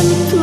tu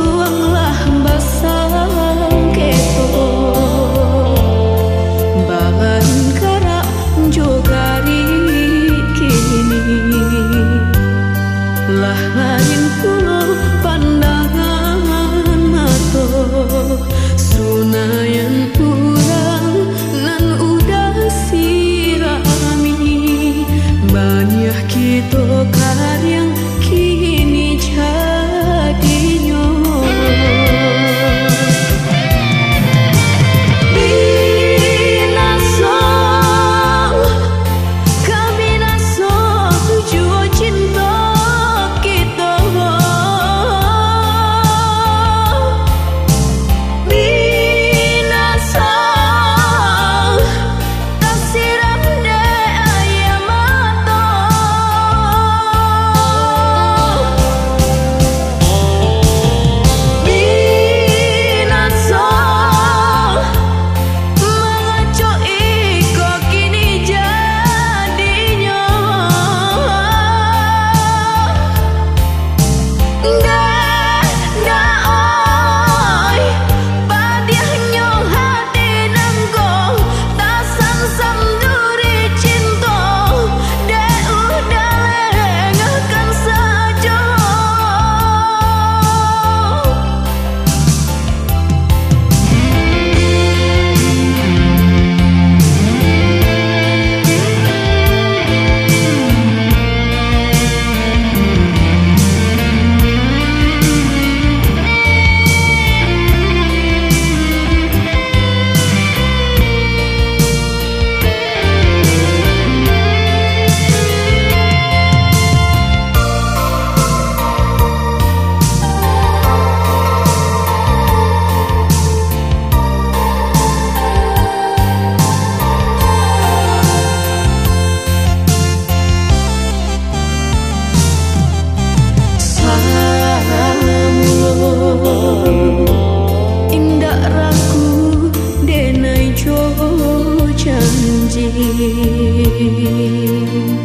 雨